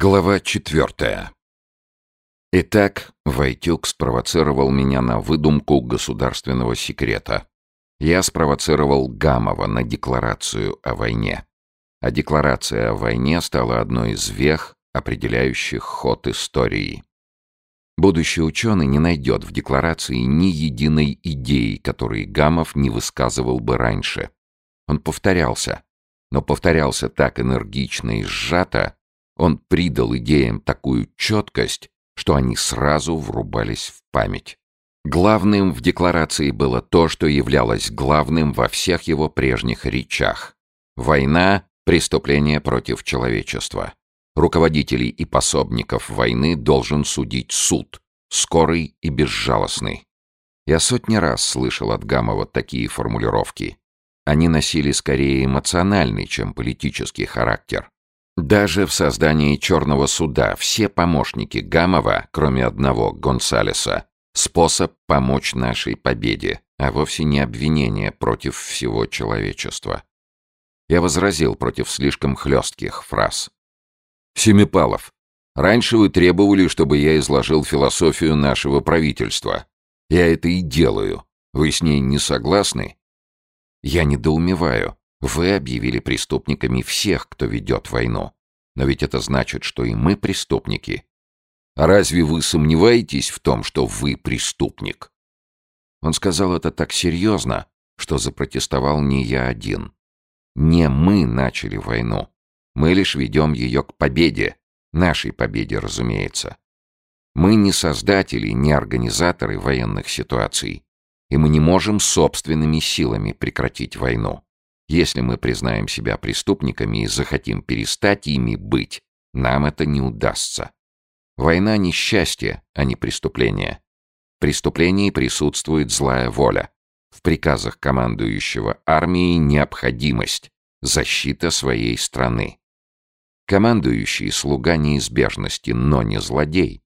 Глава четвертая. Итак, Войтюк спровоцировал меня на выдумку государственного секрета. Я спровоцировал Гамова на декларацию о войне. А декларация о войне стала одной из вех, определяющих ход истории. Будущий ученый не найдет в декларации ни единой идеи, которой Гамов не высказывал бы раньше. Он повторялся, но повторялся так энергично и сжато, он придал идеям такую четкость, что они сразу врубались в память. Главным в декларации было то, что являлось главным во всех его прежних речах. Война — преступление против человечества. Руководителей и пособников войны должен судить суд, скорый и безжалостный. Я сотни раз слышал от Гамова такие формулировки. Они носили скорее эмоциональный, чем политический характер. Даже в создании «Черного суда» все помощники Гамова, кроме одного, Гонсалеса, способ помочь нашей победе, а вовсе не обвинение против всего человечества. Я возразил против слишком хлестких фраз. «Семипалов, раньше вы требовали, чтобы я изложил философию нашего правительства. Я это и делаю. Вы с ней не согласны?» «Я недоумеваю. Вы объявили преступниками всех, кто ведет войну. Но ведь это значит, что и мы преступники. А разве вы сомневаетесь в том, что вы преступник? Он сказал это так серьезно, что запротестовал не я один. Не мы начали войну. Мы лишь ведем ее к победе. Нашей победе, разумеется. Мы не создатели, не организаторы военных ситуаций. И мы не можем собственными силами прекратить войну. Если мы признаем себя преступниками и захотим перестать ими быть, нам это не удастся. Война — не счастье, а не преступление. В преступлении присутствует злая воля. В приказах командующего армией необходимость, защита своей страны. Командующий — слуга неизбежности, но не злодей.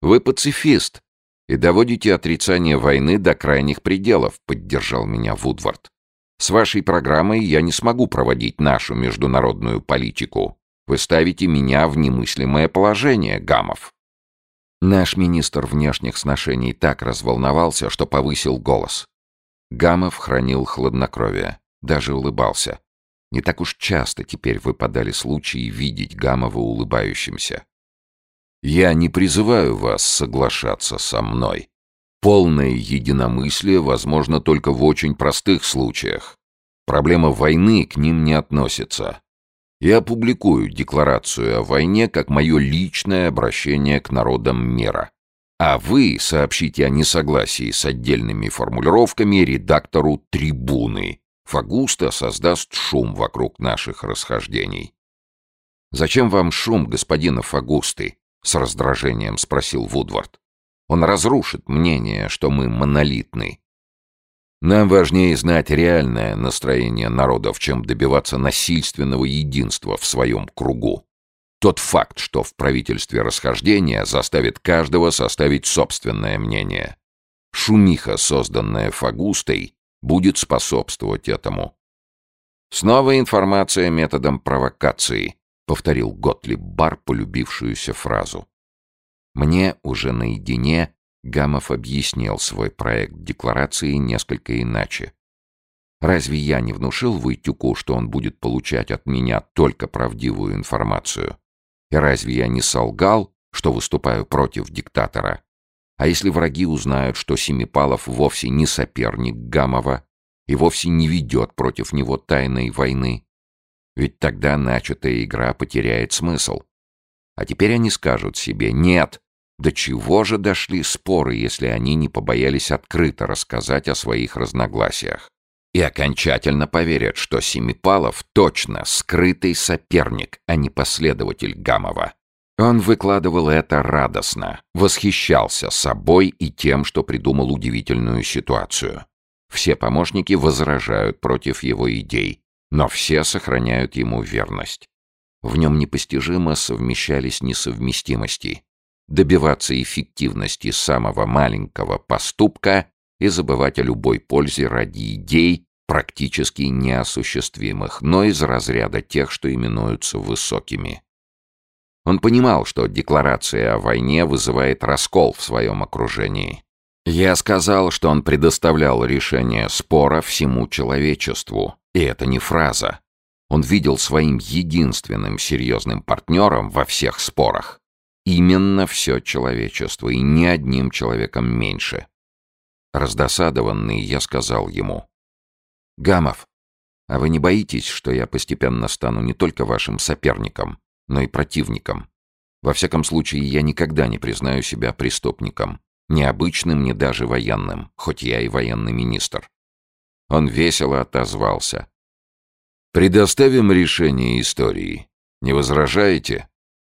Вы пацифист и доводите отрицание войны до крайних пределов, поддержал меня Вудвард. С вашей программой я не смогу проводить нашу международную политику. Вы ставите меня в немыслимое положение, Гамов». Наш министр внешних сношений так разволновался, что повысил голос. Гамов хранил хладнокровие, даже улыбался. Не так уж часто теперь выпадали случаи видеть Гамова улыбающимся. «Я не призываю вас соглашаться со мной», Полное единомыслие возможно только в очень простых случаях. Проблема войны к ним не относится. Я опубликую декларацию о войне как мое личное обращение к народам мира. А вы сообщите о несогласии с отдельными формулировками редактору «Трибуны». Фагуста создаст шум вокруг наших расхождений. «Зачем вам шум, господина Фагусты?» — с раздражением спросил Вудвард. Он разрушит мнение, что мы монолитны. Нам важнее знать реальное настроение народов, чем добиваться насильственного единства в своем кругу. Тот факт, что в правительстве расхождения, заставит каждого составить собственное мнение. Шумиха, созданная Фагустой, будет способствовать этому. «Снова информация методом провокации», — повторил Готлиб Бар полюбившуюся фразу. Мне уже наедине Гамов объяснил свой проект декларации несколько иначе. Разве я не внушил Войтюку, что он будет получать от меня только правдивую информацию? И разве я не солгал, что выступаю против диктатора? А если враги узнают, что Семипалов вовсе не соперник Гамова и вовсе не ведет против него тайной войны? Ведь тогда начатая игра потеряет смысл. А теперь они скажут себе «нет». До чего же дошли споры, если они не побоялись открыто рассказать о своих разногласиях? И окончательно поверят, что Семипалов точно скрытый соперник, а не последователь Гамова. Он выкладывал это радостно, восхищался собой и тем, что придумал удивительную ситуацию. Все помощники возражают против его идей, но все сохраняют ему верность. В нем непостижимо совмещались несовместимости. Добиваться эффективности самого маленького поступка и забывать о любой пользе ради идей, практически неосуществимых, но из разряда тех, что именуются высокими. Он понимал, что декларация о войне вызывает раскол в своем окружении. Я сказал, что он предоставлял решение спора всему человечеству, и это не фраза. Он видел своим единственным серьезным партнером во всех спорах именно все человечество, и ни одним человеком меньше. Раздосадованный, я сказал ему, «Гамов, а вы не боитесь, что я постепенно стану не только вашим соперником, но и противником? Во всяком случае, я никогда не признаю себя преступником, необычным, ни даже военным, хоть я и военный министр». Он весело отозвался. «Предоставим решение истории. Не возражаете?»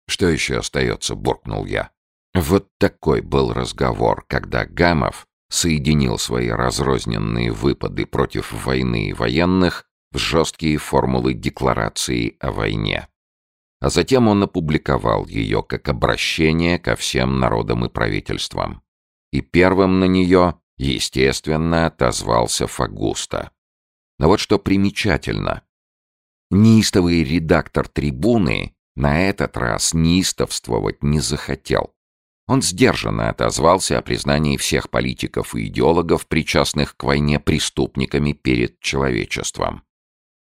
«Что еще остается?» — буркнул я. Вот такой был разговор, когда Гамов соединил свои разрозненные выпады против войны и военных в жесткие формулы декларации о войне. А затем он опубликовал ее как обращение ко всем народам и правительствам. И первым на нее, естественно, отозвался Фагуста. Но вот что примечательно. Неистовый редактор «Трибуны» на этот раз неистовствовать не захотел. Он сдержанно отозвался о признании всех политиков и идеологов, причастных к войне преступниками перед человечеством.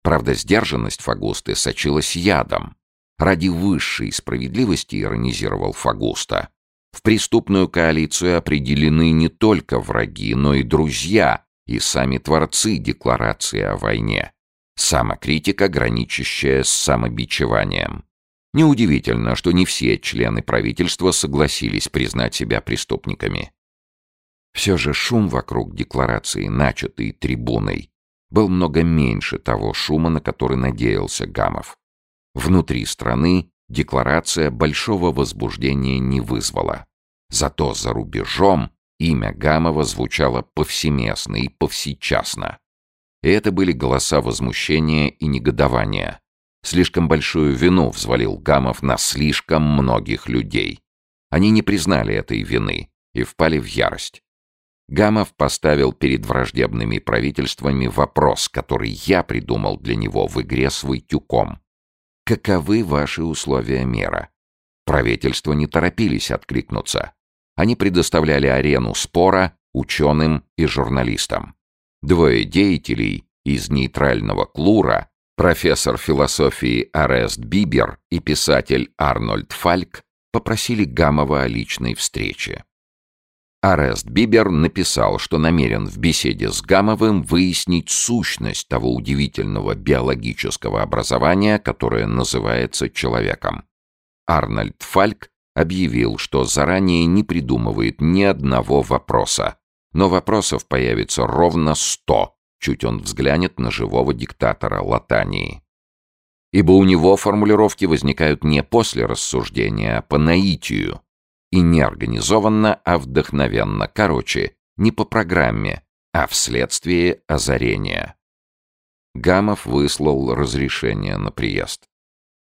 Правда, сдержанность Фагусты сочилась ядом. Ради высшей справедливости, иронизировал Фагуста, в преступную коалицию определены не только враги, но и друзья, и сами творцы декларации о войне. Самокритика, граничащая с самобичеванием. Неудивительно, что не все члены правительства согласились признать себя преступниками. Все же шум вокруг декларации, начатой трибуной, был много меньше того шума, на который надеялся Гамов. Внутри страны декларация большого возбуждения не вызвала. Зато за рубежом имя Гамова звучало повсеместно и повсечасно. И это были голоса возмущения и негодования. Слишком большую вину взвалил Гамов на слишком многих людей. Они не признали этой вины и впали в ярость. Гамов поставил перед враждебными правительствами вопрос, который я придумал для него в игре с Войтюком. Каковы ваши условия мера? Правительства не торопились откликнуться. Они предоставляли арену спора ученым и журналистам. Двое деятелей из нейтрального клура Профессор философии Арест Бибер и писатель Арнольд Фальк попросили Гамова о личной встрече. Арест Бибер написал, что намерен в беседе с Гамовым выяснить сущность того удивительного биологического образования, которое называется человеком. Арнольд Фальк объявил, что заранее не придумывает ни одного вопроса, но вопросов появится ровно сто, Чуть он взглянет на живого диктатора Латании. Ибо у него формулировки возникают не после рассуждения, а по наитию. И не организованно, а вдохновенно. Короче, не по программе, а вследствие озарения. Гамов выслал разрешение на приезд.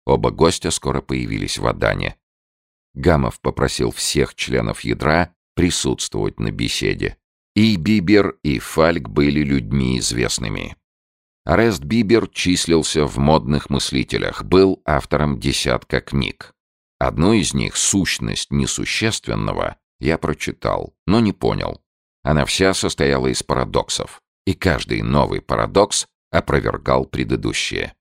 Оба гостя скоро появились в Адане. Гамов попросил всех членов ядра присутствовать на беседе. И Бибер, и Фальк были людьми известными. Арест Бибер числился в модных мыслителях, был автором десятка книг. Одну из них, «Сущность несущественного», я прочитал, но не понял. Она вся состояла из парадоксов, и каждый новый парадокс опровергал предыдущие.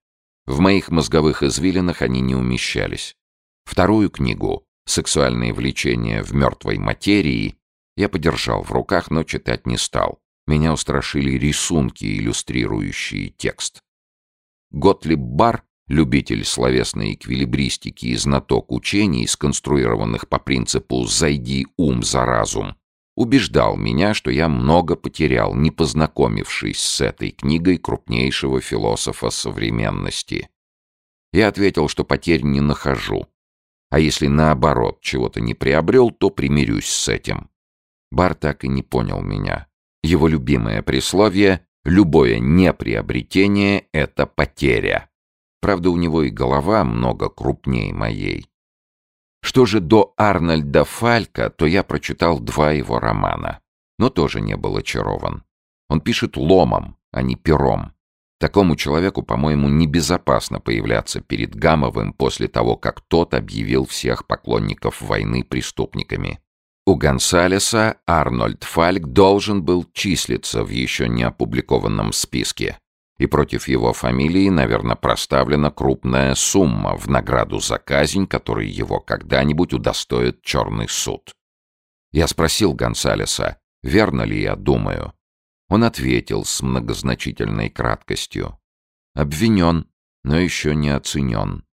В моих мозговых извилинах они не умещались. Вторую книгу «Сексуальные влечения в мертвой материи» Я подержал в руках, но читать не стал. Меня устрашили рисунки, иллюстрирующие текст. Готлиб Бар, любитель словесной эквилибристики и знаток учений, сконструированных по принципу «зайди ум за разум», убеждал меня, что я много потерял, не познакомившись с этой книгой крупнейшего философа современности. Я ответил, что потерь не нахожу. А если наоборот чего-то не приобрел, то примирюсь с этим. Бар так и не понял меня. Его любимое присловие «любое неприобретение — это потеря». Правда, у него и голова много крупнее моей. Что же до Арнольда Фалька, то я прочитал два его романа, но тоже не был очарован. Он пишет ломом, а не пером. Такому человеку, по-моему, небезопасно появляться перед Гамовым после того, как тот объявил всех поклонников войны преступниками. У Гонсалеса Арнольд Фальк должен был числиться в еще не опубликованном списке. И против его фамилии, наверное, проставлена крупная сумма в награду за казнь, которой его когда-нибудь удостоит черный суд. Я спросил Гонсалеса, верно ли я думаю. Он ответил с многозначительной краткостью. Обвинен, но еще не оценен.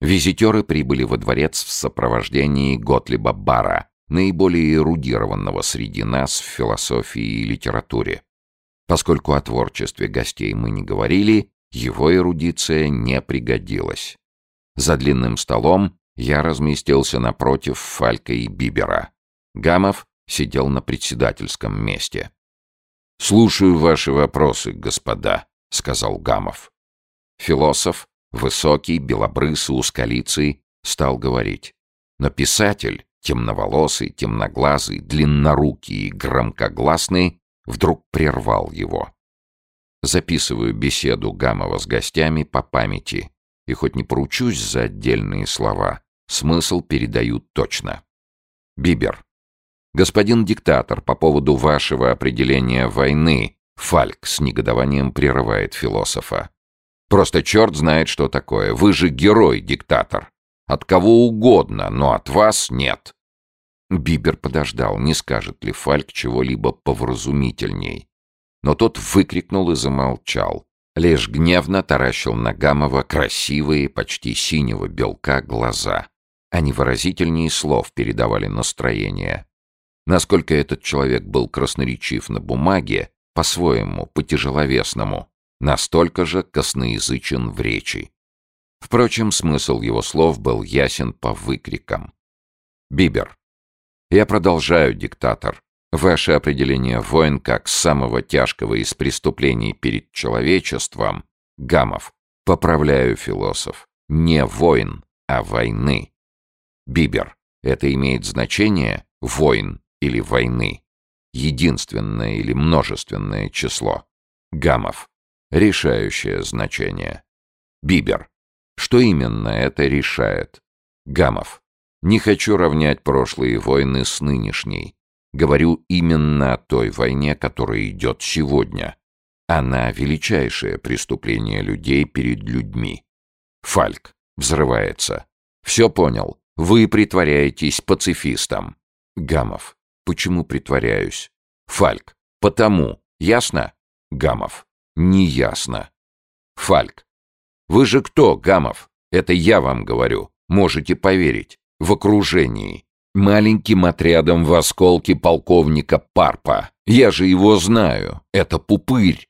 Визитеры прибыли во дворец в сопровождении Готлиба Бара, наиболее эрудированного среди нас в философии и литературе. Поскольку о творчестве гостей мы не говорили, его эрудиция не пригодилась. За длинным столом я разместился напротив Фалька и Бибера. Гамов сидел на председательском месте. «Слушаю ваши вопросы, господа», — сказал Гамов. Философ, высокий, белобрысый, узколицый, стал говорить. Но писатель, темноволосый, темноглазый, длиннорукий и громкогласный, вдруг прервал его. Записываю беседу Гамова с гостями по памяти, и хоть не поручусь за отдельные слова, смысл передаю точно. Бибер. «Господин диктатор, по поводу вашего определения войны...» Фальк с негодованием прерывает философа. «Просто черт знает, что такое. Вы же герой, диктатор. От кого угодно, но от вас нет». Бибер подождал, не скажет ли Фальк чего-либо повразумительней. Но тот выкрикнул и замолчал. Лишь гневно таращил на Гамова красивые, почти синего белка глаза. Они выразительнее слов передавали настроение. Насколько этот человек был красноречив на бумаге, по-своему, по-тяжеловесному, настолько же косноязычен в речи. Впрочем, смысл его слов был ясен по выкрикам. «Бибер, я продолжаю, диктатор. Ваше определение войн как самого тяжкого из преступлений перед человечеством, Гамов, поправляю, философ, не войн, а войны. Бибер, это имеет значение войн или войны. Единственное или множественное число. Гамов. Решающее значение. Бибер. Что именно это решает? Гамов. Не хочу равнять прошлые войны с нынешней. Говорю именно о той войне, которая идет сегодня. Она — величайшее преступление людей перед людьми. Фальк взрывается. Все понял. Вы притворяетесь пацифистом. Гамов. Почему притворяюсь? Фальк. Потому. Ясно? Гамов. Не ясно. Фальк. Вы же кто, Гамов? Это я вам говорю. Можете поверить. В окружении. Маленьким отрядом в осколке полковника Парпа. Я же его знаю. Это пупырь.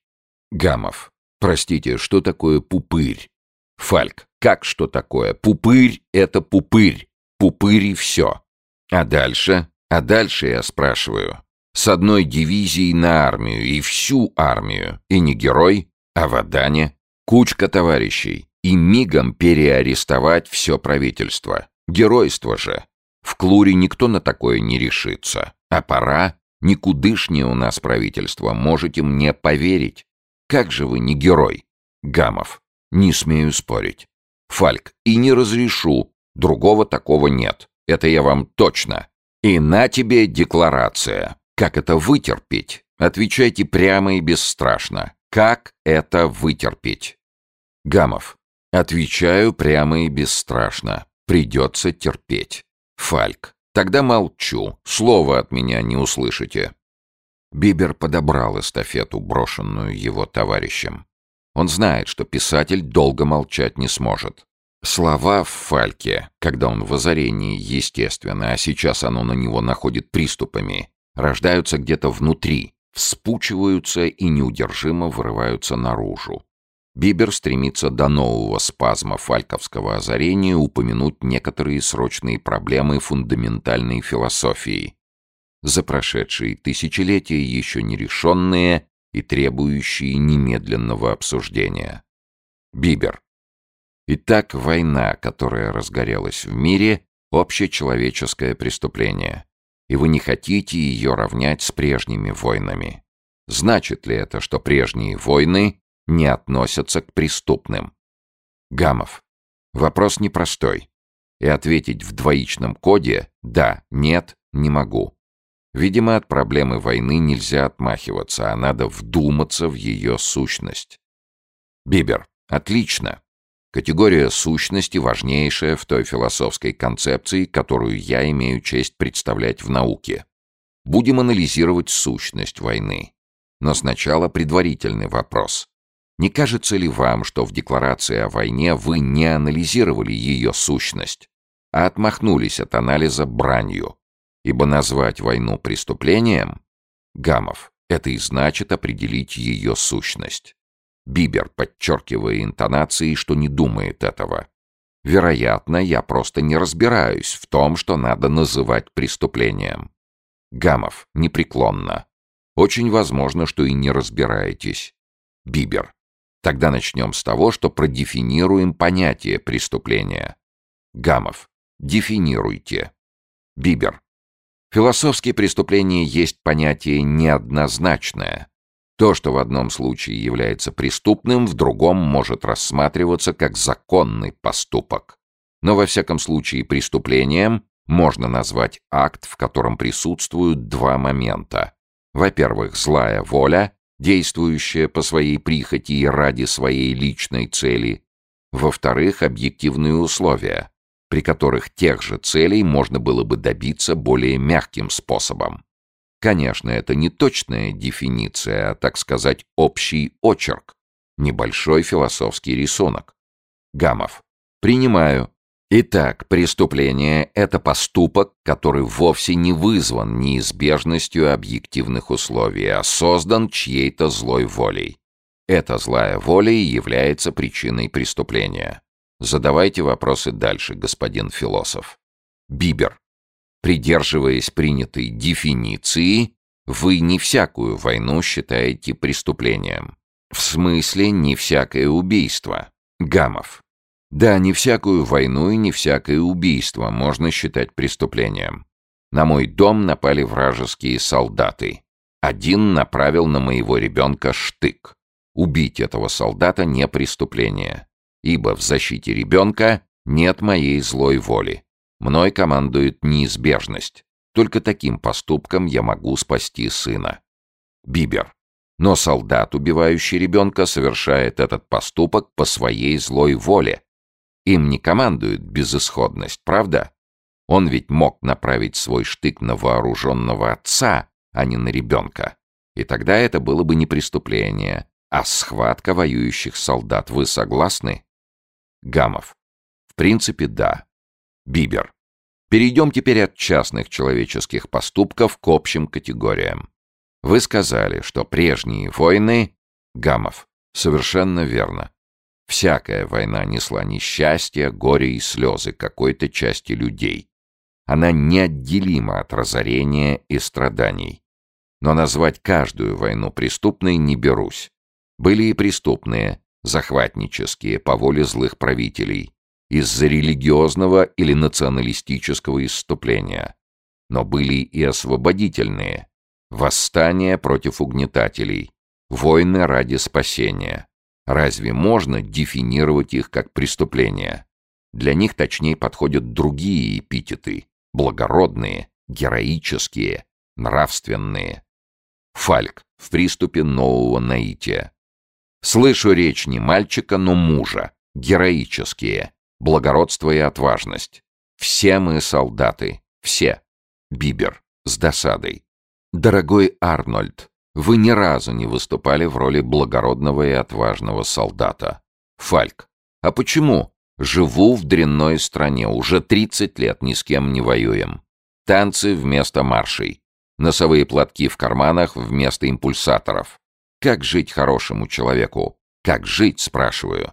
Гамов. Простите, что такое пупырь? Фальк. Как что такое? Пупырь — это пупырь. Пупырь и все. А дальше? А дальше я спрашиваю. С одной дивизией на армию и всю армию. И не герой, а в Адане. Кучка товарищей. И мигом переарестовать все правительство. Геройство же. В Клуре никто на такое не решится. А пора. Никудышнее у нас правительство, можете мне поверить. Как же вы не герой? Гамов. Не смею спорить. Фальк. И не разрешу. Другого такого нет. Это я вам точно. И на тебе декларация. Как это вытерпеть? Отвечайте прямо и бесстрашно. Как это вытерпеть? Гамов. Отвечаю прямо и бесстрашно. Придется терпеть. Фальк. Тогда молчу. Слова от меня не услышите. Бибер подобрал эстафету, брошенную его товарищем. Он знает, что писатель долго молчать не сможет. Слова в Фальке, когда он в озарении, естественно, а сейчас оно на него находит приступами, рождаются где-то внутри, вспучиваются и неудержимо вырываются наружу. Бибер стремится до нового спазма фальковского озарения упомянуть некоторые срочные проблемы фундаментальной философии, за прошедшие тысячелетия еще нерешенные и требующие немедленного обсуждения. Бибер. Итак, война, которая разгорелась в мире, общечеловеческое преступление. И вы не хотите ее равнять с прежними войнами. Значит ли это, что прежние войны не относятся к преступным. Гамов. Вопрос непростой. И ответить в двоичном коде «да», «нет» не могу. Видимо, от проблемы войны нельзя отмахиваться, а надо вдуматься в ее сущность. Бибер. Отлично. Категория сущности важнейшая в той философской концепции, которую я имею честь представлять в науке. Будем анализировать сущность войны. Но сначала предварительный вопрос. Не кажется ли вам, что в декларации о войне вы не анализировали ее сущность, а отмахнулись от анализа бранью? Ибо назвать войну преступлением, Гамов, это и значит определить ее сущность. Бибер, подчеркивая интонацией, что не думает этого. Вероятно, я просто не разбираюсь в том, что надо называть преступлением. Гамов, непреклонно. Очень возможно, что и не разбираетесь. Бибер. Тогда начнем с того, что продефинируем понятие преступления. Гамов. Дефинируйте. Бибер. Философские преступления есть понятие неоднозначное. То, что в одном случае является преступным, в другом может рассматриваться как законный поступок. Но во всяком случае преступлением можно назвать акт, в котором присутствуют два момента. Во-первых, злая воля, действующая по своей прихоти и ради своей личной цели. Во-вторых, объективные условия, при которых тех же целей можно было бы добиться более мягким способом. Конечно, это не точная дефиниция, а, так сказать, общий очерк, небольшой философский рисунок. Гамов. Принимаю. Итак, преступление — это поступок, который вовсе не вызван неизбежностью объективных условий, а создан чьей-то злой волей. Эта злая воля и является причиной преступления. Задавайте вопросы дальше, господин философ. Бибер. Придерживаясь принятой дефиниции, вы не всякую войну считаете преступлением. В смысле, не всякое убийство. Гамов. Да, не всякую войну и не всякое убийство можно считать преступлением. На мой дом напали вражеские солдаты. Один направил на моего ребенка штык. Убить этого солдата не преступление ибо в защите ребенка нет моей злой воли. Мной командует неизбежность. Только таким поступком я могу спасти сына. Бибер. Но солдат, убивающий ребенка, совершает этот поступок по своей злой воле. Им не командует безысходность, правда? Он ведь мог направить свой штык на вооруженного отца, а не на ребенка. И тогда это было бы не преступление, а схватка воюющих солдат. Вы согласны? Гамов. В принципе, да. Бибер. Перейдем теперь от частных человеческих поступков к общим категориям. Вы сказали, что прежние войны... Гамов. Совершенно верно. Всякая война несла несчастье, горе и слезы какой-то части людей. Она неотделима от разорения и страданий. Но назвать каждую войну преступной не берусь. Были и преступные, захватнические по воле злых правителей, из-за религиозного или националистического исступления. Но были и освободительные, восстания против угнетателей, войны ради спасения. Разве можно дефинировать их как преступления? Для них точнее подходят другие эпитеты – благородные, героические, нравственные. Фальк в приступе нового наития. Слышу речь не мальчика, но мужа. Героические. Благородство и отважность. Все мы солдаты. Все. Бибер. С досадой. Дорогой Арнольд, вы ни разу не выступали в роли благородного и отважного солдата. Фальк. А почему? Живу в дрянной стране. Уже 30 лет ни с кем не воюем. Танцы вместо маршей. Носовые платки в карманах вместо импульсаторов. Как жить хорошему человеку? Как жить, спрашиваю.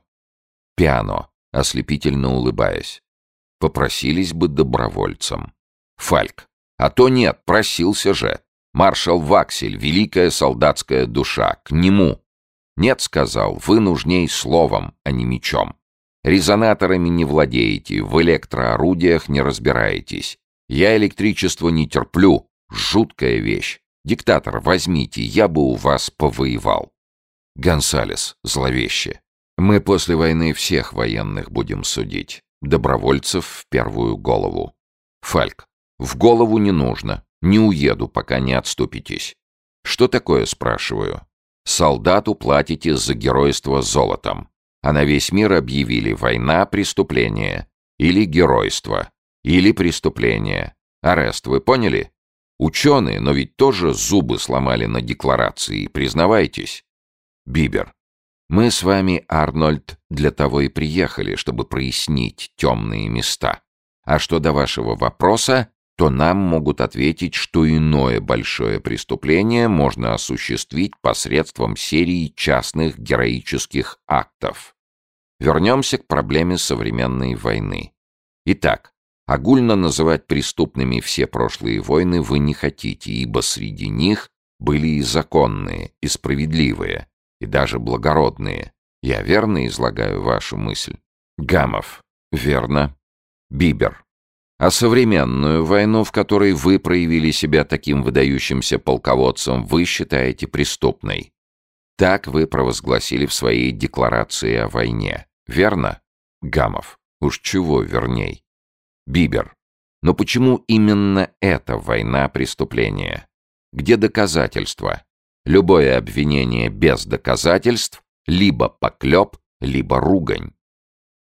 Пиано, ослепительно улыбаясь. Попросились бы добровольцем. Фальк. А то нет, просился же. Маршал Ваксель, великая солдатская душа, к нему. Нет, сказал, вы нужней словом, а не мечом. Резонаторами не владеете, в электроорудиях не разбираетесь. Я электричество не терплю, жуткая вещь. Диктатор, возьмите, я бы у вас повоевал. Гонсалес, зловеще. Мы после войны всех военных будем судить. Добровольцев в первую голову. Фальк. В голову не нужно. Не уеду, пока не отступитесь. Что такое, спрашиваю? Солдату платите за геройство золотом. А на весь мир объявили война, преступление. Или геройство. Или преступление. Арест, вы поняли? Ученые, но ведь тоже зубы сломали на декларации, признавайтесь. Бибер. Мы с вами, Арнольд, для того и приехали, чтобы прояснить темные места. А что до вашего вопроса, то нам могут ответить, что иное большое преступление можно осуществить посредством серии частных героических актов. Вернемся к проблеме современной войны. Итак, огульно называть преступными все прошлые войны вы не хотите, ибо среди них были и законные, и справедливые, и даже благородные. Я верно излагаю вашу мысль? Гамов. Верно. Бибер. А современную войну, в которой вы проявили себя таким выдающимся полководцем, вы считаете преступной. Так вы провозгласили в своей декларации о войне. Верно? Гамов. Уж чего верней. Бибер. Но почему именно эта война преступления? Где доказательства? Любое обвинение без доказательств либо поклеп, либо ругань.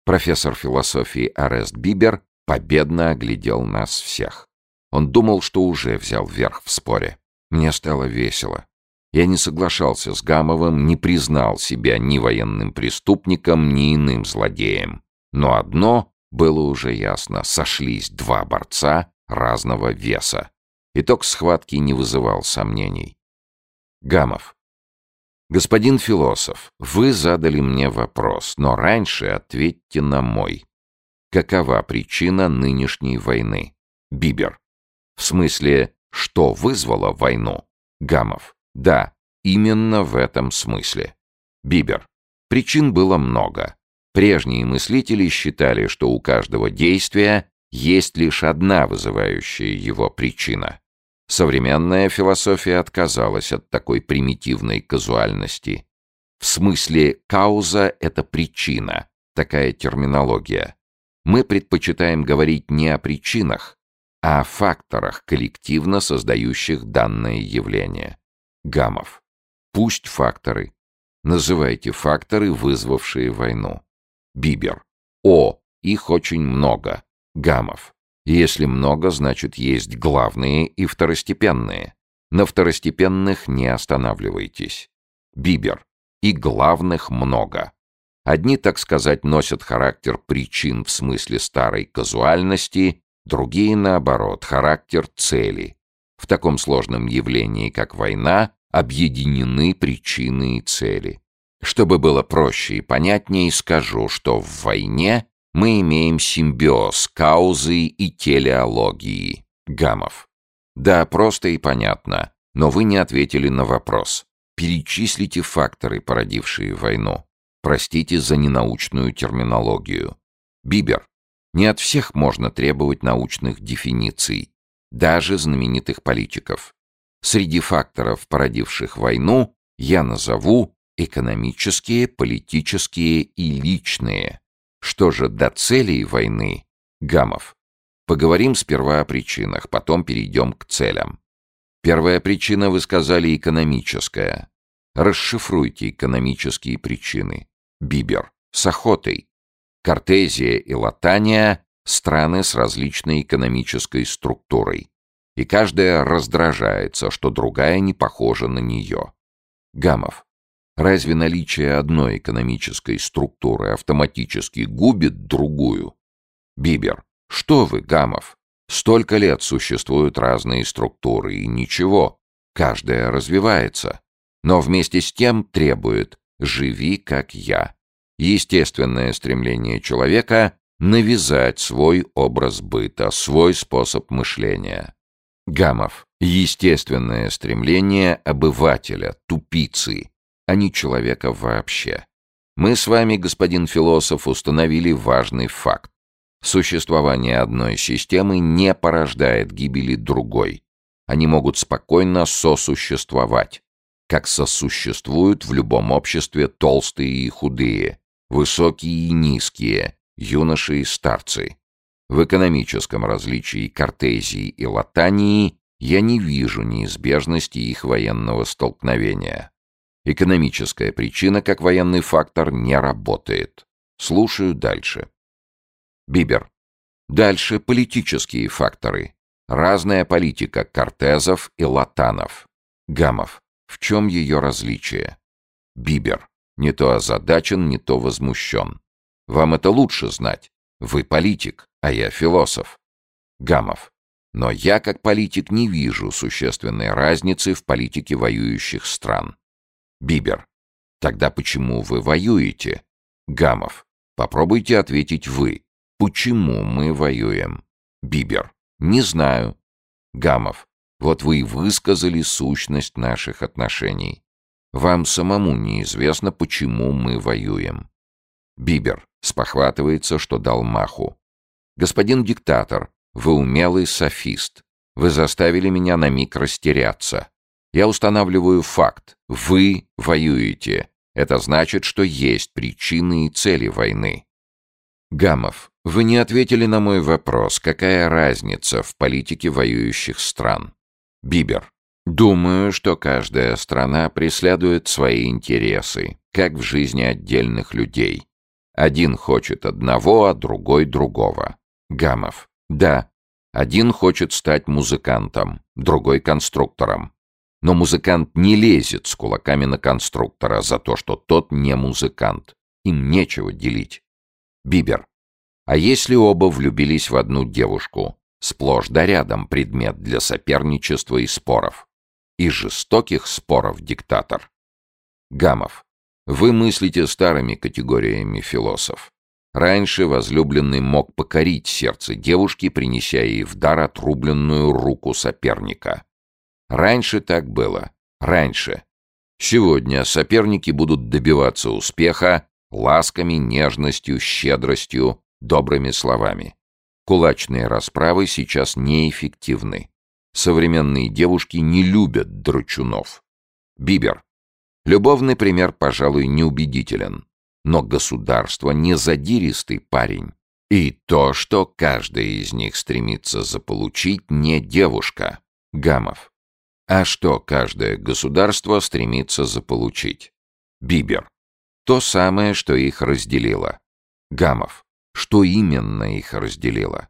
Профессор философии Арест Бибер победно оглядел нас всех. Он думал, что уже взял верх в споре. Мне стало весело. Я не соглашался с Гамовым, не признал себя ни военным преступником, ни иным злодеем. Но одно было уже ясно — сошлись два борца разного веса. Итог схватки не вызывал сомнений. Гамов. Господин философ, вы задали мне вопрос, но раньше ответьте на мой. Какова причина нынешней войны? Бибер. В смысле, что вызвало войну? Гамов. Да, именно в этом смысле. Бибер. Причин было много. Прежние мыслители считали, что у каждого действия есть лишь одна вызывающая его причина. Современная философия отказалась от такой примитивной казуальности. В смысле «кауза» — это причина, такая терминология. Мы предпочитаем говорить не о причинах, а о факторах, коллективно создающих данное явление. Гамов. Пусть факторы. Называйте факторы, вызвавшие войну. Бибер. О, их очень много. Гамов. Если много, значит есть главные и второстепенные. На второстепенных не останавливайтесь. Бибер. И главных много. Одни, так сказать, носят характер причин в смысле старой казуальности, другие, наоборот, характер цели. В таком сложном явлении, как война, объединены причины и цели. Чтобы было проще и понятнее, скажу, что в войне мы имеем симбиоз каузы и телеологии. Гамов. Да, просто и понятно, но вы не ответили на вопрос. Перечислите факторы, породившие войну. Простите за ненаучную терминологию. Бибер. Не от всех можно требовать научных дефиниций, даже знаменитых политиков. Среди факторов, породивших войну, я назову экономические, политические и личные. Что же до целей войны? Гамов. Поговорим сперва о причинах, потом перейдем к целям. Первая причина, вы сказали, экономическая. Расшифруйте экономические причины. Бибер, с охотой. Кортезия и Латания — страны с различной экономической структурой. И каждая раздражается, что другая не похожа на нее. Гамов. Разве наличие одной экономической структуры автоматически губит другую? Бибер. Что вы, Гамов? Столько лет существуют разные структуры, и ничего. Каждая развивается. Но вместе с тем требует «живи, как я». Естественное стремление человека — навязать свой образ быта, свой способ мышления. Гамов. Естественное стремление обывателя, тупицы, а не человека вообще. Мы с вами, господин философ, установили важный факт. Существование одной системы не порождает гибели другой. Они могут спокойно сосуществовать. Как сосуществуют в любом обществе толстые и худые, высокие и низкие, юноши и старцы. В экономическом различии Кортезии и Латании я не вижу неизбежности их военного столкновения. Экономическая причина, как военный фактор, не работает. Слушаю дальше. Бибер. Дальше политические факторы. Разная политика Кортезов и Латанов. Гамов. В чем ее различие? Бибер. Не то озадачен, не то возмущен. Вам это лучше знать. Вы политик, а я философ. Гамов. Но я, как политик, не вижу существенной разницы в политике воюющих стран. Бибер. Тогда почему вы воюете? Гамов. Попробуйте ответить вы. Почему мы воюем? Бибер. Не знаю. Гамов. Вот вы и высказали сущность наших отношений. Вам самому неизвестно, почему мы воюем. Бибер спохватывается, что дал маху. Господин диктатор, вы умелый софист. Вы заставили меня на миг растеряться. Я устанавливаю факт. Вы воюете. Это значит, что есть причины и цели войны. Гамов, вы не ответили на мой вопрос, какая разница в политике воюющих стран. Бибер, думаю, что каждая страна преследует свои интересы, как в жизни отдельных людей. Один хочет одного, а другой другого. Гамов, да, один хочет стать музыкантом, другой конструктором. Но музыкант не лезет с кулаками на конструктора за то, что тот не музыкант. Им нечего делить. Бибер. А если оба влюбились в одну девушку? Сплошь да рядом предмет для соперничества и споров. И жестоких споров диктатор. Гамов. Вы мыслите старыми категориями философ. Раньше возлюбленный мог покорить сердце девушки, принеся ей в дар отрубленную руку соперника. Раньше так было. Раньше. Сегодня соперники будут добиваться успеха ласками, нежностью, щедростью, добрыми словами. Кулачные расправы сейчас неэффективны. Современные девушки не любят дручунов. Бибер. Любовный пример, пожалуй, неубедителен. Но государство не задиристый парень. И то, что каждая из них стремится заполучить, не девушка. Гамов. А что каждое государство стремится заполучить? Бибер. То самое, что их разделило. Гамов. Что именно их разделило?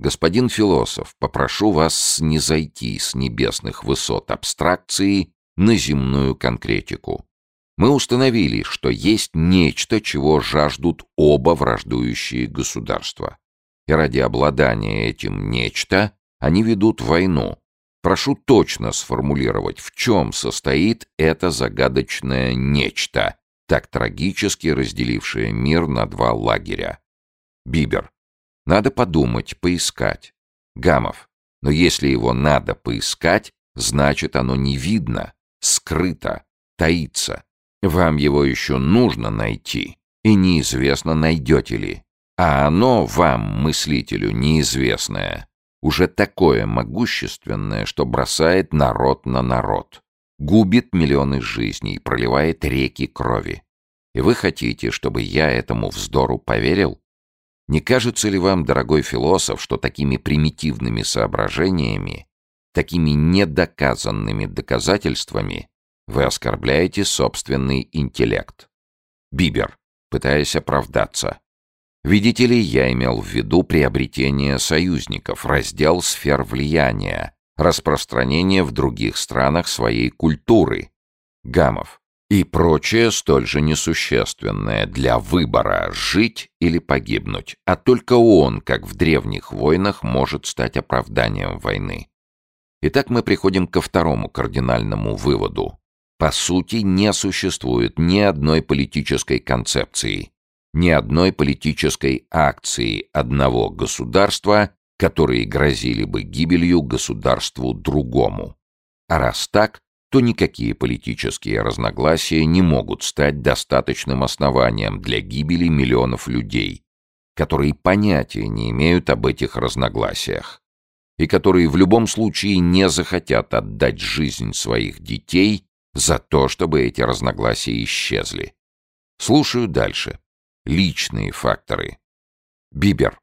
Господин философ, попрошу вас не зайти с небесных высот абстракции на земную конкретику. Мы установили, что есть нечто, чего жаждут оба враждующие государства. И ради обладания этим нечто они ведут войну, Прошу точно сформулировать, в чем состоит это загадочное нечто, так трагически разделившее мир на два лагеря. Бибер. Надо подумать, поискать. Гамов. Но если его надо поискать, значит оно не видно, скрыто, таится. Вам его еще нужно найти, и неизвестно, найдете ли. А оно вам, мыслителю, неизвестное, уже такое могущественное, что бросает народ на народ, губит миллионы жизней, проливает реки крови. И вы хотите, чтобы я этому вздору поверил? Не кажется ли вам, дорогой философ, что такими примитивными соображениями, такими недоказанными доказательствами вы оскорбляете собственный интеллект? Бибер, пытаясь оправдаться. Видите ли, я имел в виду приобретение союзников, раздел сфер влияния, распространение в других странах своей культуры. Гамов. И прочее столь же несущественное для выбора жить или погибнуть, а только он, как в древних войнах, может стать оправданием войны. Итак, мы приходим ко второму кардинальному выводу. По сути, не существует ни одной политической концепции, ни одной политической акции одного государства, которые грозили бы гибелью государству другому. А раз так, то никакие политические разногласия не могут стать достаточным основанием для гибели миллионов людей, которые понятия не имеют об этих разногласиях и которые в любом случае не захотят отдать жизнь своих детей за то, чтобы эти разногласия исчезли. Слушаю дальше. Личные факторы. Бибер.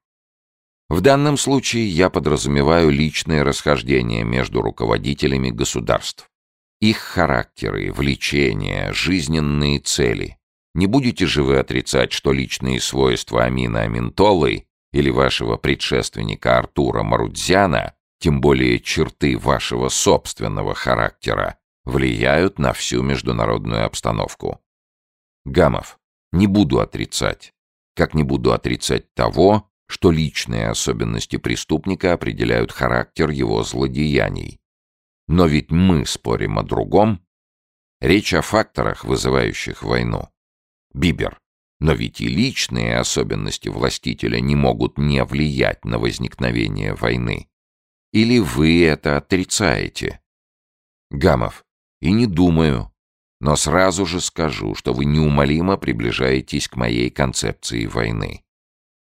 В данном случае я подразумеваю личное расхождение между руководителями государств. Их характеры, влечения, жизненные цели. Не будете же вы отрицать, что личные свойства Амина Аминтолы или вашего предшественника Артура Марудзяна, тем более черты вашего собственного характера, влияют на всю международную обстановку. Гамов. Не буду отрицать. Как не буду отрицать того, что личные особенности преступника определяют характер его злодеяний. Но ведь мы спорим о другом. Речь о факторах, вызывающих войну. Бибер. Но ведь и личные особенности властителя не могут не влиять на возникновение войны. Или вы это отрицаете? Гамов. И не думаю. Но сразу же скажу, что вы неумолимо приближаетесь к моей концепции войны.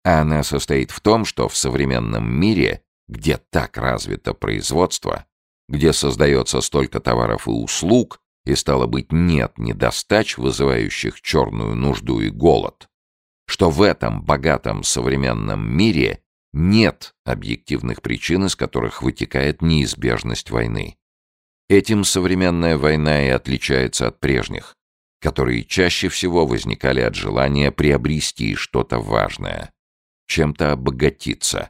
А она состоит в том, что в современном мире, где так развито производство, где создается столько товаров и услуг, и, стало быть, нет недостач, вызывающих черную нужду и голод, что в этом богатом современном мире нет объективных причин, из которых вытекает неизбежность войны. Этим современная война и отличается от прежних, которые чаще всего возникали от желания приобрести что-то важное, чем-то обогатиться.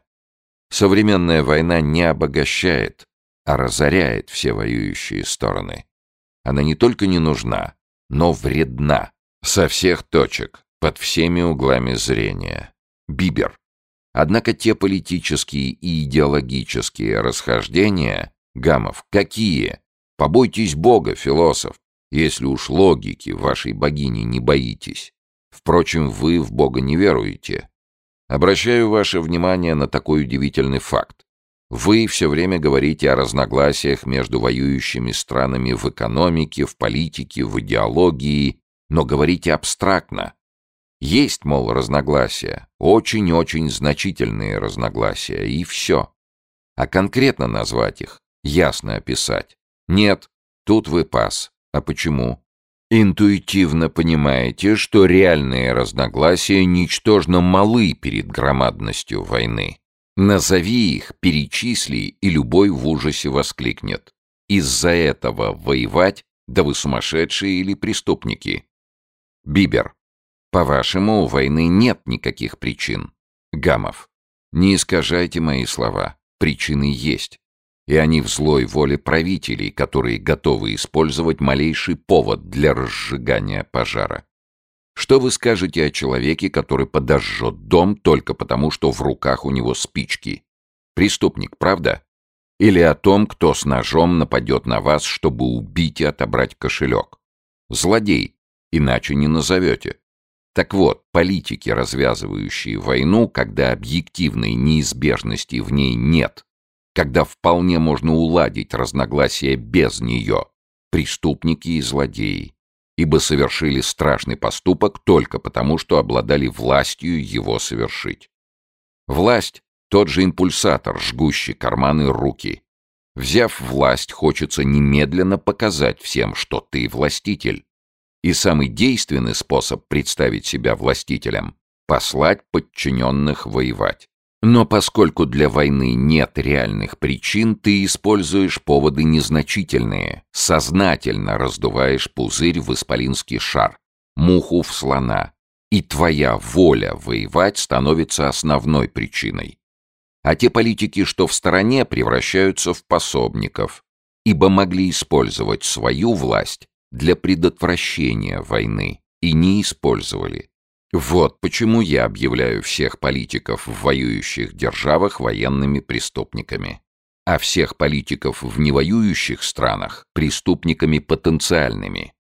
Современная война не обогащает, а разоряет все воюющие стороны. Она не только не нужна, но вредна. Со всех точек, под всеми углами зрения. Бибер. Однако те политические и идеологические расхождения, Гамов, какие? Побойтесь Бога, философ, если уж логики вашей богини не боитесь. Впрочем, вы в Бога не веруете. Обращаю ваше внимание на такой удивительный факт. Вы все время говорите о разногласиях между воюющими странами в экономике, в политике, в идеологии, но говорите абстрактно. Есть, мол, разногласия, очень-очень значительные разногласия, и все. А конкретно назвать их, ясно описать, нет, тут вы пас. А почему? Интуитивно понимаете, что реальные разногласия ничтожно малы перед громадностью войны. Назови их, перечисли, и любой в ужасе воскликнет. Из-за этого воевать, да вы сумасшедшие или преступники. Бибер. По-вашему, у войны нет никаких причин. Гамов. Не искажайте мои слова. Причины есть и они в злой воле правителей, которые готовы использовать малейший повод для разжигания пожара. Что вы скажете о человеке, который подожжет дом только потому, что в руках у него спички? Преступник, правда? Или о том, кто с ножом нападет на вас, чтобы убить и отобрать кошелек? Злодей, иначе не назовете. Так вот, политики, развязывающие войну, когда объективной неизбежности в ней нет, когда вполне можно уладить разногласия без нее, преступники и злодеи, ибо совершили страшный поступок только потому, что обладали властью его совершить. Власть — тот же импульсатор, жгущий карманы руки. Взяв власть, хочется немедленно показать всем, что ты властитель. И самый действенный способ представить себя властителем — послать подчиненных воевать. Но поскольку для войны нет реальных причин, ты используешь поводы незначительные, сознательно раздуваешь пузырь в исполинский шар, муху в слона, и твоя воля воевать становится основной причиной. А те политики, что в стороне, превращаются в пособников, ибо могли использовать свою власть для предотвращения войны и не использовали. Вот почему я объявляю всех политиков в воюющих державах военными преступниками, а всех политиков в невоюющих странах преступниками потенциальными.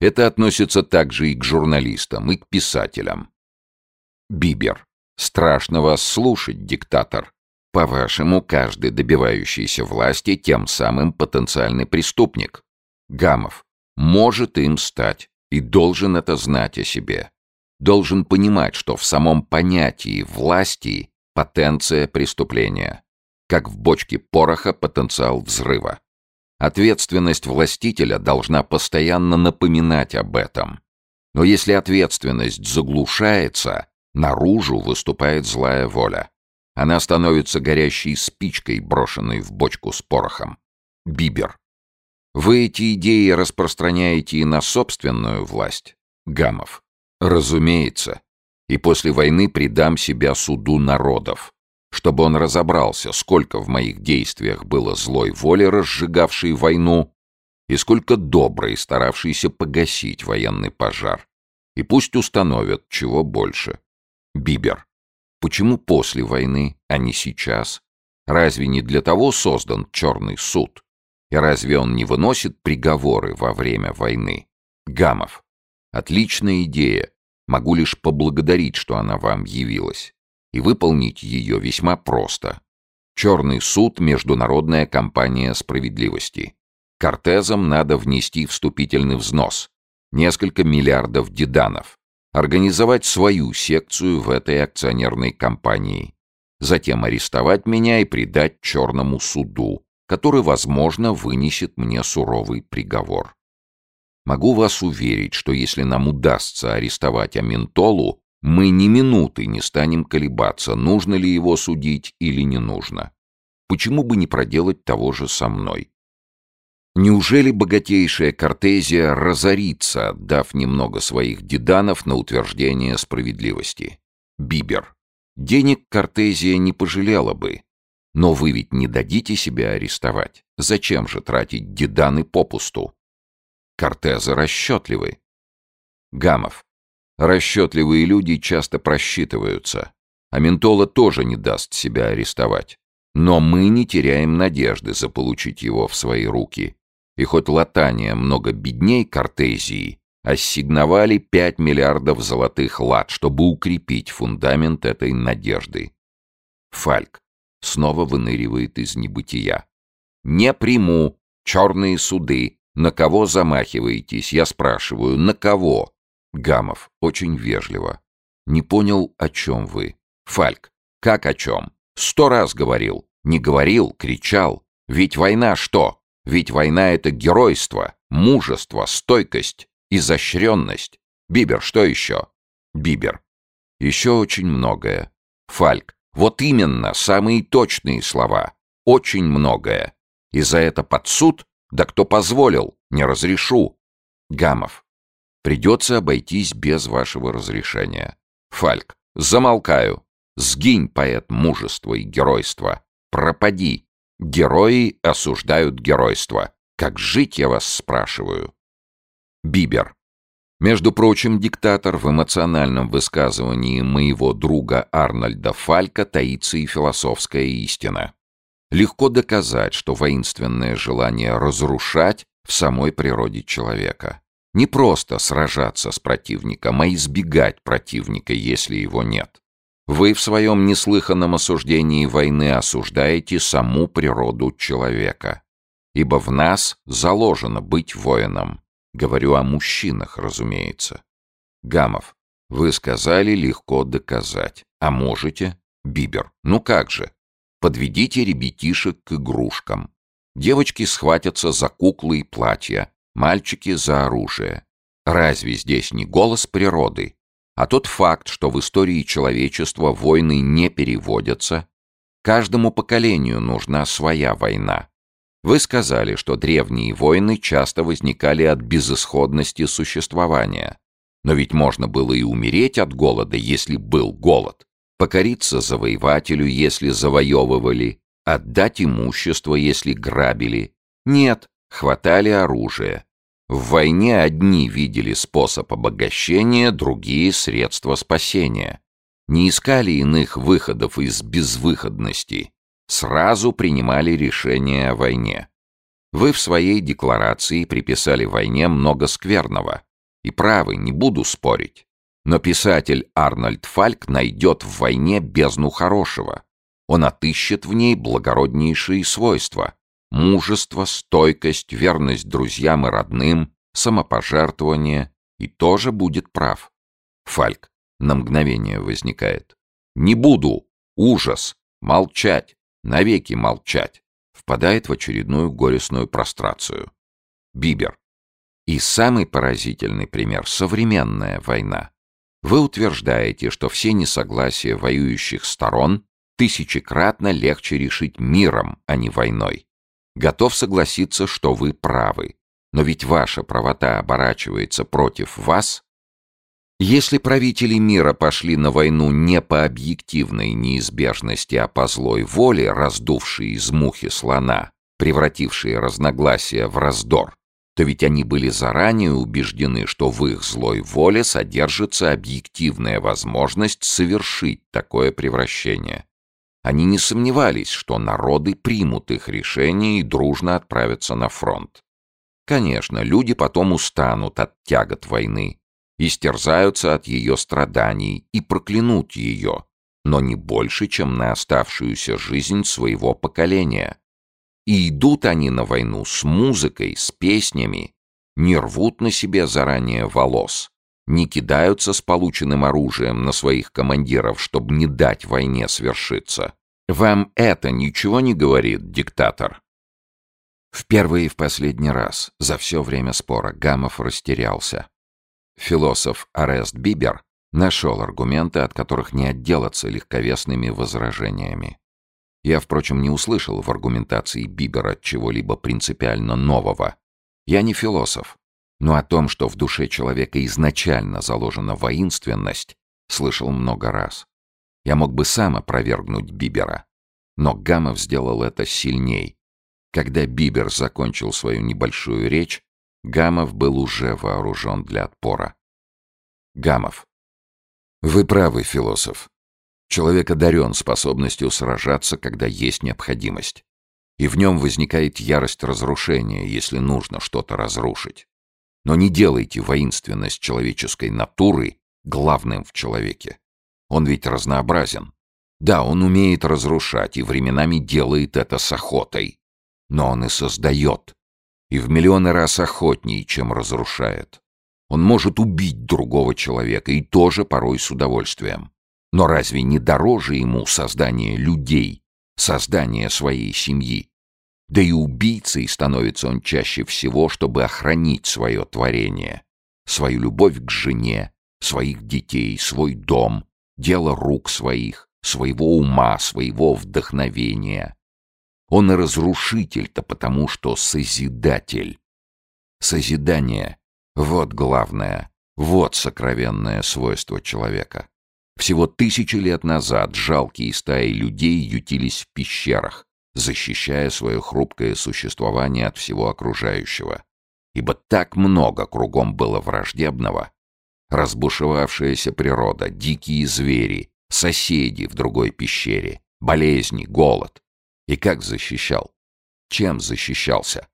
Это относится также и к журналистам, и к писателям. Бибер. Страшно вас слушать, диктатор. По-вашему, каждый добивающийся власти тем самым потенциальный преступник. Гамов. Может им стать и должен это знать о себе должен понимать, что в самом понятии власти потенция преступления, как в бочке пороха потенциал взрыва. Ответственность властителя должна постоянно напоминать об этом. Но если ответственность заглушается, наружу выступает злая воля. Она становится горящей спичкой, брошенной в бочку с порохом. Бибер. Вы эти идеи распространяете и на собственную власть? Гамов. Разумеется. И после войны предам себя суду народов, чтобы он разобрался, сколько в моих действиях было злой воли, разжигавшей войну, и сколько доброй, старавшейся погасить военный пожар. И пусть установят, чего больше. Бибер. Почему после войны, а не сейчас? Разве не для того создан черный суд? И разве он не выносит приговоры во время войны? Гамов. Отличная идея. Могу лишь поблагодарить, что она вам явилась. И выполнить ее весьма просто. Черный суд — международная компания справедливости. Кортезам надо внести вступительный взнос. Несколько миллиардов деданов организовать свою секцию в этой акционерной компании, затем арестовать меня и предать черному суду, который, возможно, вынесет мне суровый приговор. Могу вас уверить, что если нам удастся арестовать Аминтолу, мы ни минуты не станем колебаться, нужно ли его судить или не нужно. Почему бы не проделать того же со мной? Неужели богатейшая Кортезия разорится, дав немного своих деданов на утверждение справедливости? Бибер. Денег Кортезия не пожалела бы. Но вы ведь не дадите себя арестовать. Зачем же тратить деданы попусту? Кортезы расчетливы. Гамов. Расчетливые люди часто просчитываются. А Ментола тоже не даст себя арестовать. Но мы не теряем надежды заполучить его в свои руки. И хоть Латания много бедней Кортезии, ассигновали 5 миллиардов золотых лат, чтобы укрепить фундамент этой надежды. Фальк снова выныривает из небытия. «Не приму! Черные суды! На кого замахиваетесь? Я спрашиваю, на кого?» Гамов очень вежливо. «Не понял, о чем вы?» «Фальк, как о чем? Сто раз говорил. Не говорил, кричал. Ведь война что? Ведь война — это геройство, мужество, стойкость, изощренность. Бибер, что еще? Бибер. Еще очень многое. Фальк. Вот именно, самые точные слова. Очень многое. И за это под суд? Да кто позволил? Не разрешу. Гамов. Придется обойтись без вашего разрешения. Фальк. Замолкаю. Сгинь, поэт мужества и геройства. Пропади. Герои осуждают геройство. Как жить, я вас спрашиваю? Бибер. Между прочим, диктатор в эмоциональном высказывании моего друга Арнольда Фалька таится и философская истина. Легко доказать, что воинственное желание разрушать в самой природе человека. Не просто сражаться с противником, а избегать противника, если его нет. Вы в своем неслыханном осуждении войны осуждаете саму природу человека. Ибо в нас заложено быть воином. Говорю о мужчинах, разумеется. Гамов, вы сказали легко доказать. А можете? Бибер, ну как же? Подведите ребятишек к игрушкам. Девочки схватятся за куклы и платья, мальчики за оружие. Разве здесь не голос природы? А тот факт, что в истории человечества войны не переводятся, каждому поколению нужна своя война. Вы сказали, что древние войны часто возникали от безысходности существования. Но ведь можно было и умереть от голода, если был голод. Покориться завоевателю, если завоевывали. Отдать имущество, если грабили. Нет, хватали оружие. В войне одни видели способ обогащения, другие — средства спасения. Не искали иных выходов из безвыходности. Сразу принимали решение о войне. Вы в своей декларации приписали войне много скверного. И правы, не буду спорить. Но писатель Арнольд Фальк найдет в войне бездну хорошего. Он отыщет в ней благороднейшие свойства мужество, стойкость, верность друзьям и родным, самопожертвование и тоже будет прав. Фальк на мгновение возникает. «Не буду! Ужас! Молчать! Навеки молчать! впадает в очередную горестную прострацию. Бибер. И самый поразительный пример — современная война. Вы утверждаете, что все несогласия воюющих сторон тысячекратно легче решить миром, а не войной. Готов согласиться, что вы правы. Но ведь ваша правота оборачивается против вас. Если правители мира пошли на войну не по объективной неизбежности, а по злой воле, раздувшей из мухи слона, превратившие разногласия в раздор, то ведь они были заранее убеждены, что в их злой воле содержится объективная возможность совершить такое превращение. Они не сомневались, что народы примут их решение и дружно отправятся на фронт. Конечно, люди потом устанут от тягот войны, истерзаются от ее страданий и проклянут ее, но не больше, чем на оставшуюся жизнь своего поколения. И идут они на войну с музыкой, с песнями, не рвут на себе заранее волос, не кидаются с полученным оружием на своих командиров, чтобы не дать войне свершиться. Вам это ничего не говорит, диктатор? В первый и в последний раз за все время спора Гамов растерялся. Философ Арест Бибер нашел аргументы, от которых не отделаться легковесными возражениями. Я, впрочем, не услышал в аргументации Бибера чего-либо принципиально нового. Я не философ, но о том, что в душе человека изначально заложена воинственность, слышал много раз. Я мог бы сам опровергнуть Бибера, но Гамов сделал это сильней. Когда Бибер закончил свою небольшую речь, Гамов был уже вооружен для отпора. Гамов. Вы правы, философ. Человек одарен способностью сражаться, когда есть необходимость. И в нем возникает ярость разрушения, если нужно что-то разрушить. Но не делайте воинственность человеческой натуры главным в человеке. Он ведь разнообразен. Да, он умеет разрушать и временами делает это с охотой. Но он и создает. И в миллионы раз охотнее, чем разрушает. Он может убить другого человека и тоже порой с удовольствием. Но разве не дороже ему создание людей, создание своей семьи? Да и убийцей становится он чаще всего, чтобы охранить свое творение, свою любовь к жене, своих детей, свой дом, дело рук своих, своего ума, своего вдохновения. Он и разрушитель-то потому, что созидатель. Созидание — вот главное, вот сокровенное свойство человека. Всего тысячи лет назад жалкие стаи людей ютились в пещерах, защищая свое хрупкое существование от всего окружающего. Ибо так много кругом было враждебного. Разбушевавшаяся природа, дикие звери, соседи в другой пещере, болезни, голод. И как защищал? Чем защищался?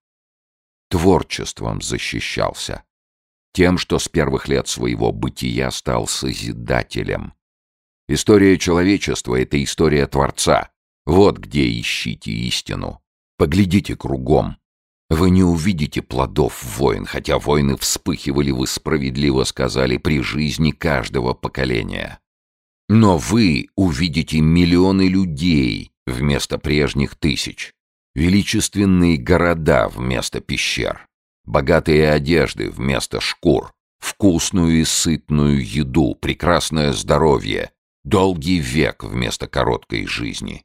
Творчеством защищался. Тем, что с первых лет своего бытия стал созидателем, История человечества — это история Творца. Вот где ищите истину. Поглядите кругом. Вы не увидите плодов войн, хотя войны вспыхивали, вы справедливо сказали, при жизни каждого поколения. Но вы увидите миллионы людей вместо прежних тысяч, величественные города вместо пещер, богатые одежды вместо шкур, вкусную и сытную еду, прекрасное здоровье, долгий век вместо короткой жизни.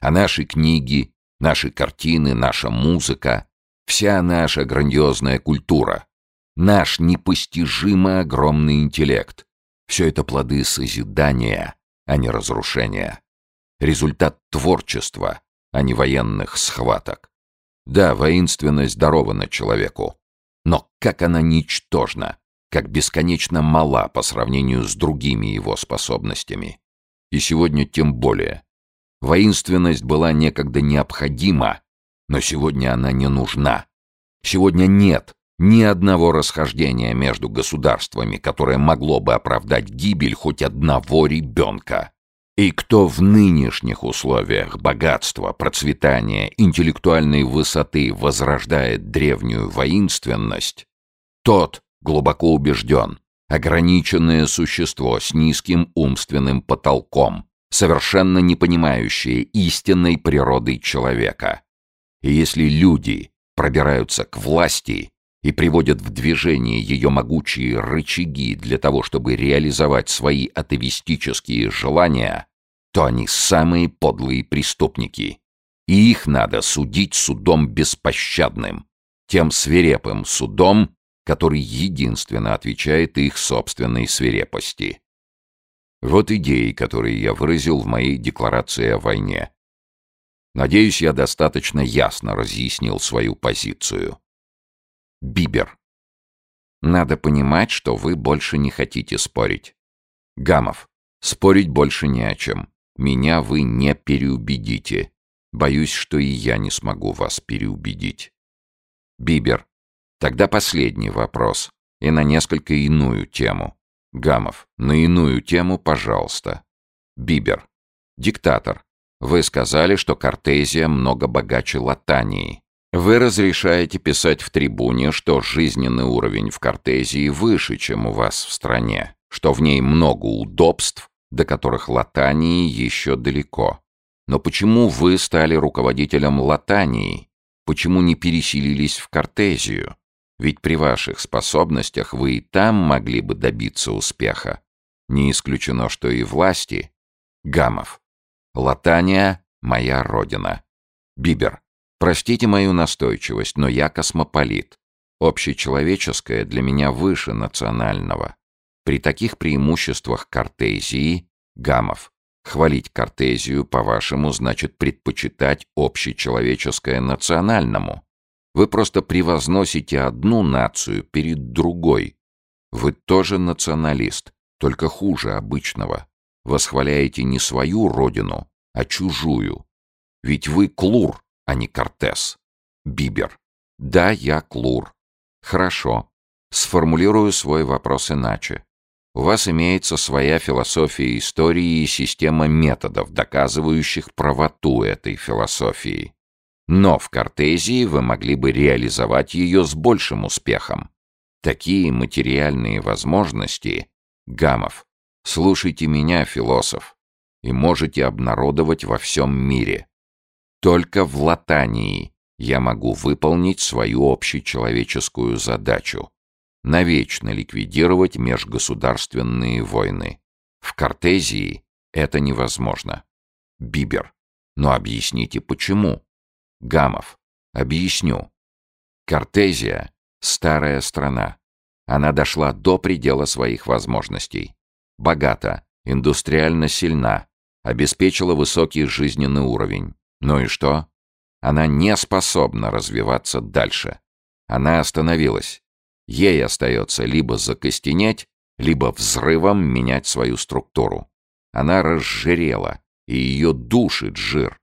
А наши книги, наши картины, наша музыка, вся наша грандиозная культура, наш непостижимо огромный интеллект — все это плоды созидания, а не разрушения. Результат творчества, а не военных схваток. Да, воинственность дарована человеку, но как она ничтожна, как бесконечно мала по сравнению с другими его способностями. И сегодня тем более. Воинственность была некогда необходима, но сегодня она не нужна. Сегодня нет ни одного расхождения между государствами, которое могло бы оправдать гибель хоть одного ребенка. И кто в нынешних условиях богатства, процветания, интеллектуальной высоты возрождает древнюю воинственность, тот глубоко убежден. Ограниченное существо с низким умственным потолком, совершенно не понимающее истинной природы человека. И если люди пробираются к власти и приводят в движение ее могучие рычаги для того, чтобы реализовать свои атовистические желания, то они самые подлые преступники. И их надо судить судом беспощадным, тем свирепым судом, который единственно отвечает их собственной свирепости. Вот идеи, которые я выразил в моей декларации о войне. Надеюсь, я достаточно ясно разъяснил свою позицию. Бибер. Надо понимать, что вы больше не хотите спорить. Гамов. Спорить больше не о чем. Меня вы не переубедите. Боюсь, что и я не смогу вас переубедить. Бибер. Тогда последний вопрос. И на несколько иную тему. Гамов. На иную тему, пожалуйста. Бибер. Диктатор. Вы сказали, что Кортезия много богаче Латании. Вы разрешаете писать в трибуне, что жизненный уровень в Кортезии выше, чем у вас в стране, что в ней много удобств, до которых Латании еще далеко. Но почему вы стали руководителем Латании? Почему не переселились в Кортезию? Ведь при ваших способностях вы и там могли бы добиться успеха. Не исключено, что и власти. Гамов. Латания — моя родина. Бибер. Простите мою настойчивость, но я космополит. Общечеловеческое для меня выше национального. При таких преимуществах Кортезии, Гамов, хвалить Кортезию, по-вашему, значит предпочитать общечеловеческое национальному. Вы просто превозносите одну нацию перед другой. Вы тоже националист, только хуже обычного. Восхваляете не свою родину, а чужую. Ведь вы Клур, а не Кортес. Бибер. Да, я Клур. Хорошо. Сформулирую свой вопрос иначе. У вас имеется своя философия истории и система методов, доказывающих правоту этой философии. Но в Кортезии вы могли бы реализовать ее с большим успехом. Такие материальные возможности, Гамов, слушайте меня, философ, и можете обнародовать во всем мире. Только в Латании я могу выполнить свою общечеловеческую задачу — навечно ликвидировать межгосударственные войны. В Кортезии это невозможно. Бибер. Но объясните, почему? Гамов. Объясню. Кортезия — старая страна. Она дошла до предела своих возможностей. Богата, индустриально сильна, обеспечила высокий жизненный уровень. Ну и что? Она не способна развиваться дальше. Она остановилась. Ей остается либо закостенеть, либо взрывом менять свою структуру. Она разжирела, и ее душит жир.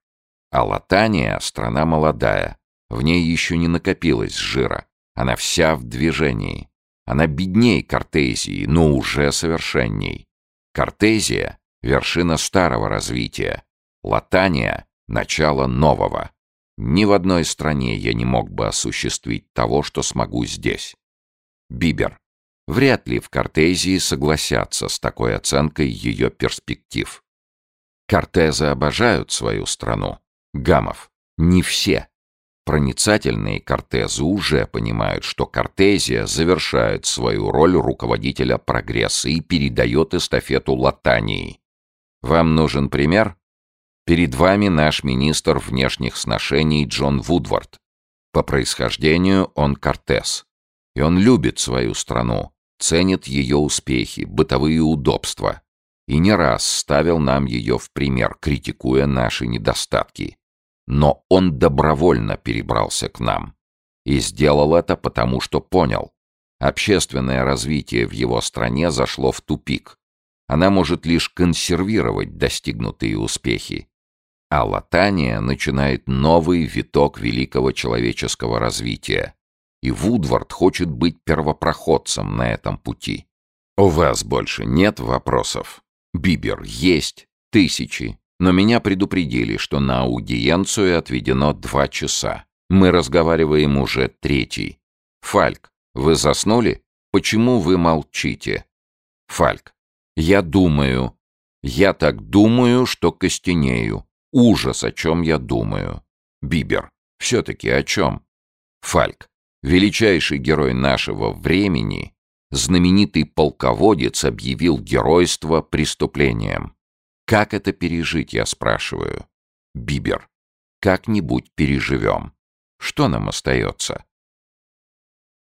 А Латания — страна молодая. В ней еще не накопилось жира. Она вся в движении. Она бедней Кортезии, но уже совершенней. Кортезия — вершина старого развития. Латания — начало нового. Ни в одной стране я не мог бы осуществить того, что смогу здесь. Бибер. Вряд ли в Кортезии согласятся с такой оценкой ее перспектив. Кортезы обожают свою страну. Гамов. Не все. Проницательные Кортезы уже понимают, что Кортезия завершает свою роль руководителя прогресса и передает эстафету Латании. Вам нужен пример? Перед вами наш министр внешних сношений Джон Вудвард. По происхождению он Кортес. И он любит свою страну, ценит ее успехи, бытовые удобства. И не раз ставил нам ее в пример, критикуя наши недостатки. Но он добровольно перебрался к нам. И сделал это потому, что понял. Общественное развитие в его стране зашло в тупик. Она может лишь консервировать достигнутые успехи. А Латания начинает новый виток великого человеческого развития. И Вудвард хочет быть первопроходцем на этом пути. У вас больше нет вопросов? Бибер есть. Тысячи. Но меня предупредили, что на аудиенцию отведено два часа. Мы разговариваем уже третий. Фальк, вы заснули? Почему вы молчите? Фальк, я думаю. Я так думаю, что костенею. Ужас, о чем я думаю. Бибер, Все-таки о чем? Фальк, величайший герой нашего времени, знаменитый полководец объявил геройство преступлением. Как это пережить, я спрашиваю? Бибер. Как-нибудь переживем. Что нам остается?